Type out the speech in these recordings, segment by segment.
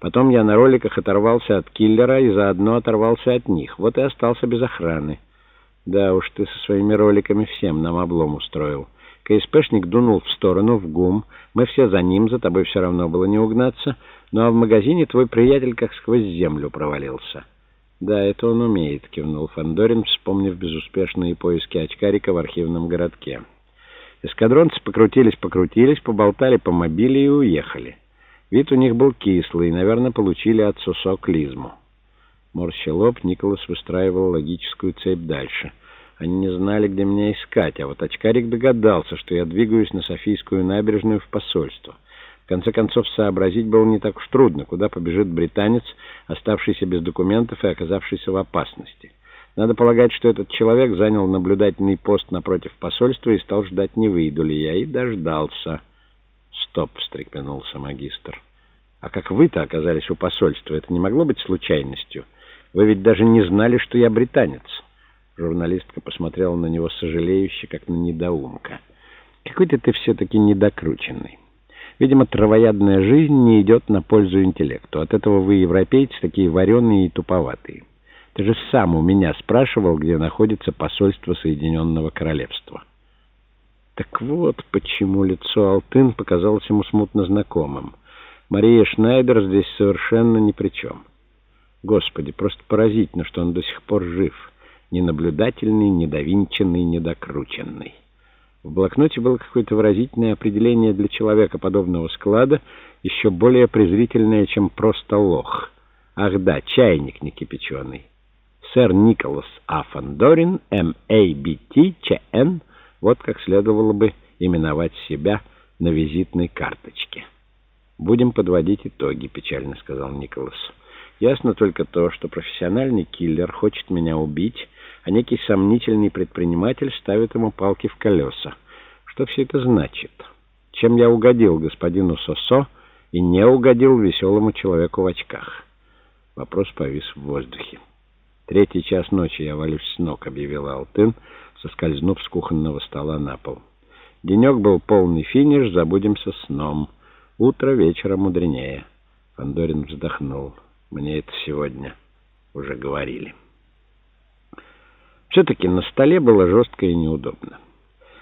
Потом я на роликах оторвался от киллера и заодно оторвался от них. Вот и остался без охраны. Да уж ты со своими роликами всем нам облом устроил. КСПшник дунул в сторону, в гум. Мы все за ним, за тобой все равно было не угнаться. Ну а в магазине твой приятель как сквозь землю провалился. Да, это он умеет, кивнул Фандорин, вспомнив безуспешные поиски очкарика в архивном городке. Эскадронцы покрутились-покрутились, поболтали по мобиле и уехали. Вид у них был кислый, наверное, получили от Сусо клизму. Морща лоб, Николас выстраивал логическую цепь дальше. Они не знали, где меня искать, а вот очкарик догадался, что я двигаюсь на Софийскую набережную в посольство. В конце концов, сообразить было не так уж трудно, куда побежит британец, оставшийся без документов и оказавшийся в опасности. Надо полагать, что этот человек занял наблюдательный пост напротив посольства и стал ждать, не выйду ли я, и дождался. «Стоп!» — встрепенулся магистр. «А как вы-то оказались у посольства? Это не могло быть случайностью? Вы ведь даже не знали, что я британец». Журналистка посмотрела на него сожалеюще, как на недоумка. «Какой-то ты все-таки недокрученный. Видимо, травоядная жизнь не идет на пользу интеллекту. От этого вы, европейцы, такие вареные и туповатые. Ты же сам у меня спрашивал, где находится посольство Соединенного Королевства». Так вот, почему лицо Алтын показалось ему смутно знакомым. Мария Шнайдер здесь совершенно ни при чем. Господи, просто поразительно, что он до сих пор жив. Ненаблюдательный, недовинченный, недокрученный. В блокноте было какое-то выразительное определение для человека подобного склада, еще более презрительное, чем просто лох. Ах да, чайник некипяченый. Сэр Николас А. Фандорин, М.А.Б.Т. Ч.Н., вот как следовало бы именовать себя на визитной карточке. «Будем подводить итоги», — печально сказал Николас. «Ясно только то, что профессиональный киллер хочет меня убить, а некий сомнительный предприниматель ставит ему палки в колеса. Что все это значит? Чем я угодил господину Сосо и не угодил веселому человеку в очках?» Вопрос повис в воздухе. «Третий час ночи я валюсь с ног», — объявил Алтын, — соскользнув с кухонного стола на пол. Денек был полный финиш, забудемся сном. Утро вечера мудренее. Фандорин вздохнул. Мне это сегодня уже говорили. Все-таки на столе было жестко и неудобно.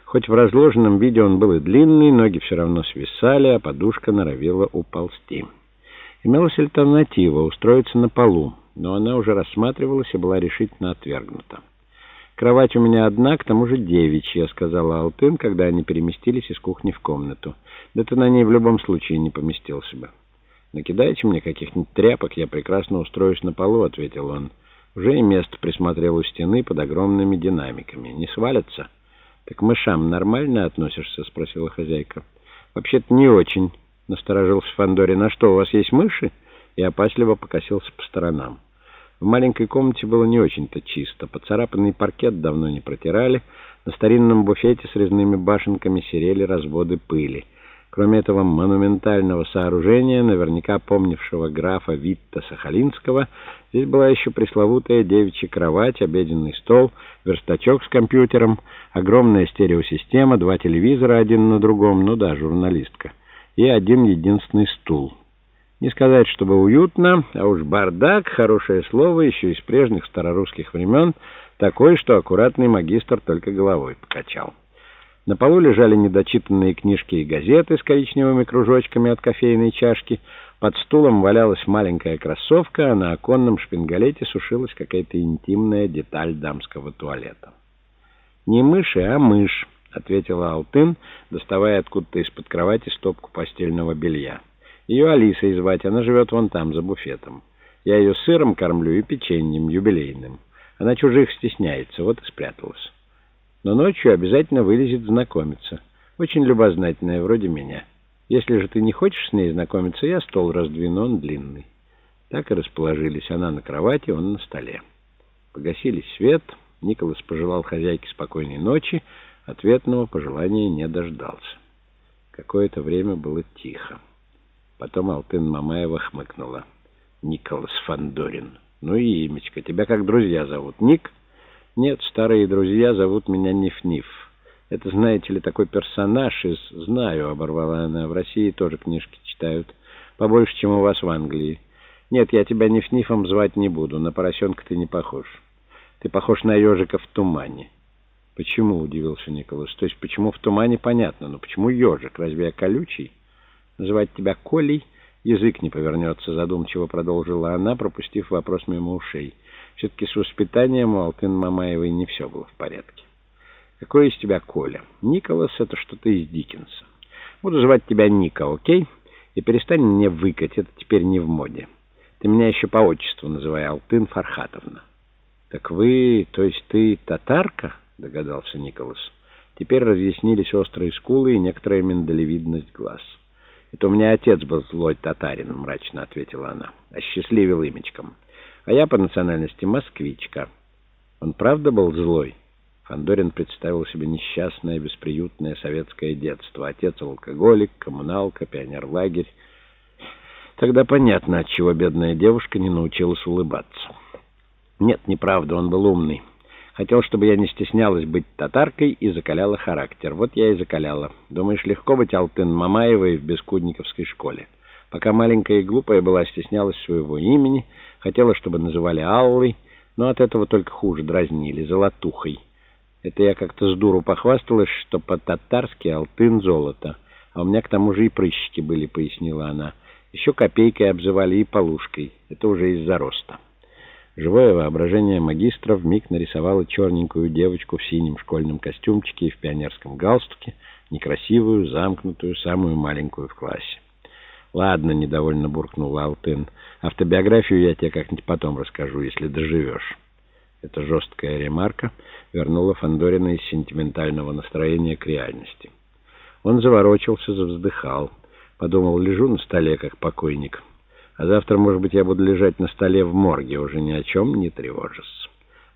Хоть в разложенном виде он был и длинный, ноги все равно свисали, а подушка норовила уползти. Имелась альтернатива — устроиться на полу, но она уже рассматривалась и была решительно отвергнута. «Кровать у меня одна, к тому же девичья», — сказала Алтын, когда они переместились из кухни в комнату. «Да ты на ней в любом случае не поместился бы». «Накидайте мне каких-нибудь тряпок, я прекрасно устроюсь на полу», — ответил он. Уже и место присмотрел у стены под огромными динамиками. «Не свалятся?» «Так мышам нормально относишься?» — спросила хозяйка. «Вообще-то не очень», — насторожился Фандорин. «А что, у вас есть мыши?» И опасливо покосился по сторонам. В маленькой комнате было не очень-то чисто. Поцарапанный паркет давно не протирали. На старинном буфете с резными башенками серели разводы пыли. Кроме этого монументального сооружения, наверняка помнившего графа Витта Сахалинского, здесь была еще пресловутая девичья кровать, обеденный стол, верстачок с компьютером, огромная стереосистема, два телевизора один на другом, ну да, журналистка, и один единственный стул. Не сказать, чтобы уютно, а уж бардак, хорошее слово, еще из прежних старорусских времен, такой, что аккуратный магистр только головой покачал. На полу лежали недочитанные книжки и газеты с коричневыми кружочками от кофейной чашки, под стулом валялась маленькая кроссовка, а на оконном шпингалете сушилась какая-то интимная деталь дамского туалета. «Не мыши, а мышь», — ответила Алтын, доставая откуда-то из-под кровати стопку постельного белья. Ее Алисой звать, она живет вон там, за буфетом. Я ее сыром кормлю и печеньем юбилейным. Она чужих стесняется, вот и спряталась. Но ночью обязательно вылезет знакомиться. Очень любознательная, вроде меня. Если же ты не хочешь с ней знакомиться, я стол раздвину, он длинный. Так и расположились. Она на кровати, он на столе. Погасили свет. Николас пожелал хозяйке спокойной ночи. Ответного пожелания не дождался. Какое-то время было тихо. Потом Алтын Мамаева хмыкнула. Николас Фандорин. Ну и имечко. Тебя как друзья зовут? Ник? Нет, старые друзья зовут меня Ниф-Ниф. Это, знаете ли, такой персонаж из... Знаю, оборвала она. В России тоже книжки читают. Побольше, чем у вас в Англии. Нет, я тебя Ниф-Нифом звать не буду. На поросенка ты не похож. Ты похож на ежика в тумане. Почему, удивился Николас. То есть, почему в тумане, понятно, но почему ежик? Разве я колючий? Называть тебя Колей язык не повернется, задумчиво продолжила она, пропустив вопрос мимо ушей. Все-таки с воспитанием у Алтын Мамаевой не все было в порядке. Какой из тебя Коля? Николас — это что-то из Диккенса. Буду звать тебя Ника, окей? И перестань мне выкать, это теперь не в моде. Ты меня еще по отчеству называй Алтын Фархатовна. Так вы, то есть ты татарка? Догадался Николас. Теперь разъяснились острые скулы и некоторая миндалевидность глаз. «Это у меня отец был злой татарин», — мрачно ответила она. «Осчастливил имечком. А я по национальности москвичка». «Он правда был злой?» Фандорин представил себе несчастное, бесприютное советское детство. Отец алкоголик, коммуналка, пионерлагерь. Тогда понятно, отчего бедная девушка не научилась улыбаться. Нет, неправда, он был умный. Хотел, чтобы я не стеснялась быть татаркой и закаляла характер. Вот я и закаляла. Думаешь, легко быть Алтын Мамаевой в бескудниковской школе? Пока маленькая и глупая была, стеснялась своего имени, хотела, чтобы называли Аллой, но от этого только хуже дразнили, золотухой. Это я как-то с дуру похвасталась, что по-татарски алтын золото. А у меня к тому же и прыщики были, пояснила она. Еще копейкой обзывали и полушкой. Это уже из-за роста. Живое воображение магистра вмиг нарисовало черненькую девочку в синем школьном костюмчике и в пионерском галстуке, некрасивую, замкнутую, самую маленькую в классе. «Ладно», — недовольно буркнул Алтын, — «автобиографию я тебе как-нибудь потом расскажу, если доживешь». Эта жесткая ремарка вернула Фандорина из сентиментального настроения к реальности. Он заворочился, завздыхал. Подумал, лежу на столе, как покойник. А завтра, может быть, я буду лежать на столе в морге, уже ни о чем не тревожась.